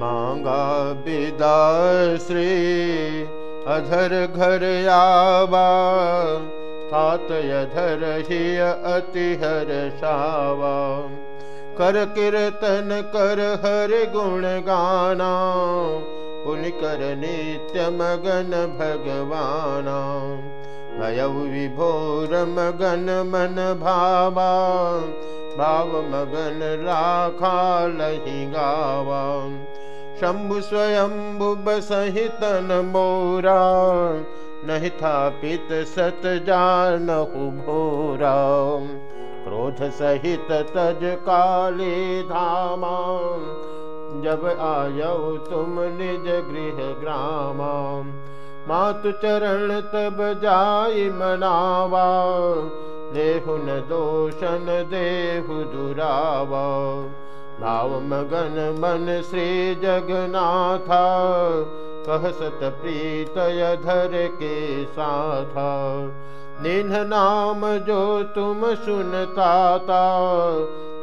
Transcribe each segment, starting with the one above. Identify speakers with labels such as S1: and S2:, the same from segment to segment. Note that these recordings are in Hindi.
S1: मांगा विदा श्री अधर घर आवा तात अधर ही अति हर कर कीर्तन कर हर गुण गाना पुन कर नित्य मगन भगवाना। भयउ विभोर मगन मन भावा भाव मगन राखा लही गावा शंभु स्वयंभु बसहितन मोरा नहीं था पित सत जानहु भोरा। क्रोध सहित तज काले धामा, जब आयो तुम निज गृह ग्रामा। मातु चरण तब जाय मनावा देहु न दोषन देहु दुरावा। भाव मगन मन श्री जगनाथा कह सत प्रीत धर के साथा। निन्ह नाम जो तुम सुनता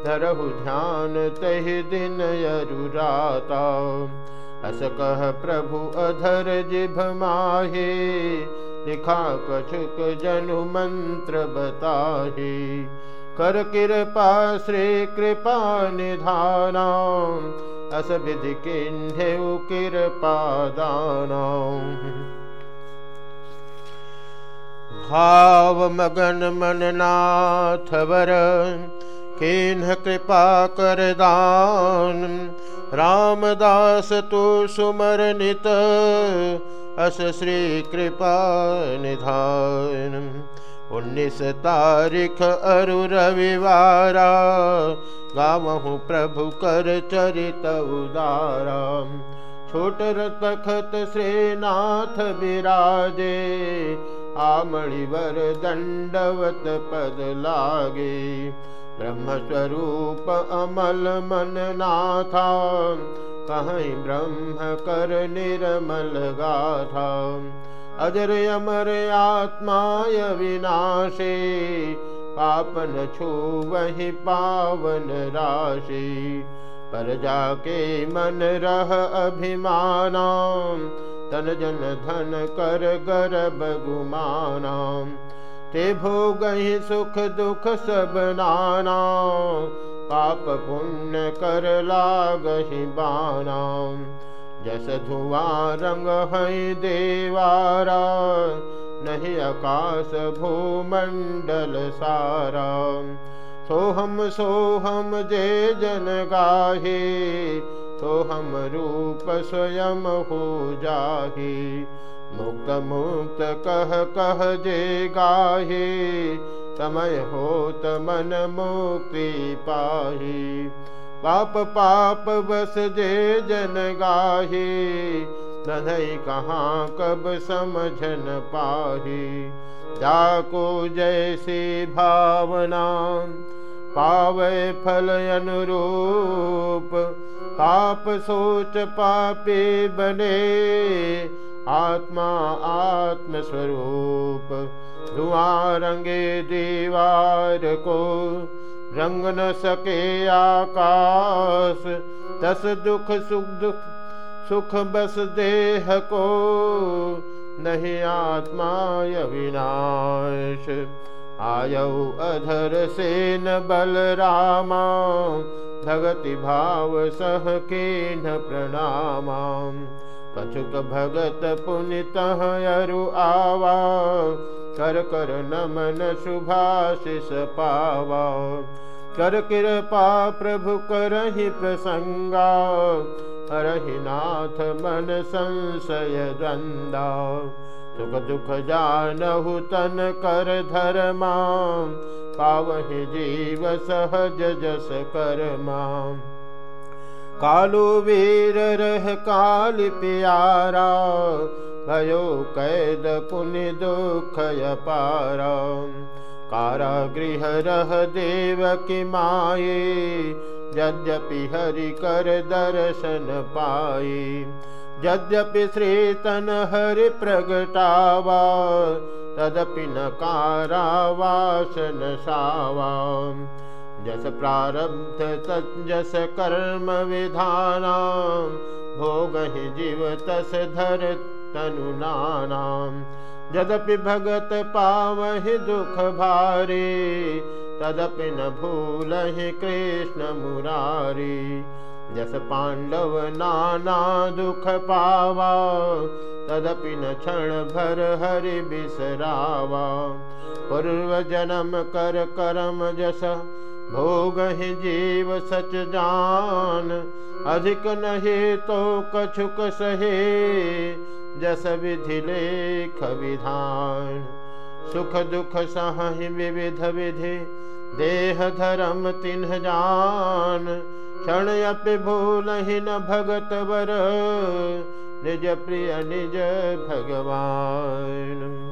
S1: धरहु ध्यान तहि दिन अरुराता। अस कह प्रभु अधर जिभ माहे, लिखा कछुक जनु मंत्र बताहे। कर कृपा श्री कृपा निधाना अस विधि किन्हे कृपा दाना भाव मगन मन नाथ वर किन्ह कृपा कर दान। रामदास तो सुमर नित अस श्री कृपा निधान। उन्नीस तारीख अरु रविवारा, गावहु प्रभु कर चरित उदारा। छोट तखत श्रीनाथ विराजे आमणिवर दंडवत पद लागे। ब्रह्मस्वरूप अमल मन नाथा, कहीं ब्रह्म कर निर्मल गाथा। अजर अमर आत्माय विनाशे पापन छू वही पावन राशि। पर जाके मन रह अभिमाना तन जन धन कर गर्भ गुमाना। ते भोगहि सुख दुख सब नाना पाप पुण्य कर लागहि बाना जस धुआँ रंग है देवारा, नहीं आकाश भूमंडल सारा। सोहम सोहम जे जन गाहे, सोहम रूप स्वयं हो जाहे। मुक्त मुक्त कह कह जे गाहे, समय होत मन मुक्ति पाही। पाप पाप बस जे जन गाहे नधई कहाँ कब समझन पाही। जाको जैसी भावना, पावे फल अनुरूप। पाप सोच पापे बने, आत्मा आत्म स्वरूप। धुआँ रंगे दीवार को रंग न सके आकाश दस दुख सुख दुख सुख बस देह को नहीं आत्मा विनाश आयौ अधर से न बल रामा भगति भाव सह के न प्रणामा। कछुक भगत पुनित अरु आवा कर कर नमन शुभाशिष पावा कर कृपा प्रभु करहि प्रसंगा हरहि नाथ मन संशय द्वंदा सुख दुख जानहु तन कर धर्मा पावहि जीव सहज जस कर्मा। कालू वीर रह काल प्यारा। भयो कैद पुण्य दुख पारा। कारागृह रह देव की माए यद्यपि हरि कर दर्शन पाए यद्यपि श्री तन हरि प्रगटावा, तदपि न कारावासन सावा। जस प्रारब्ध तजस कर्म विधाना, भोग ही जीव तस धर तनु नानाम यद्यपि भगत पावहि दुख भारी, तदपि न भूल कृष्ण मुरारी। जस पांडव नाना दुख पावा, तदपि न क्षण भर हरि बिसरावा। पूर्व जन्म कर करम जस, भोग ही जीव सच जान। अधिक नहीं तो कछुक सहे जस विधि लेख विधान। सुख दुख सह विविध विधि, देह धर्म तिन्ह जान। क्षण अपि भूल ही न भगत वर, निज प्रिय निज भगवान।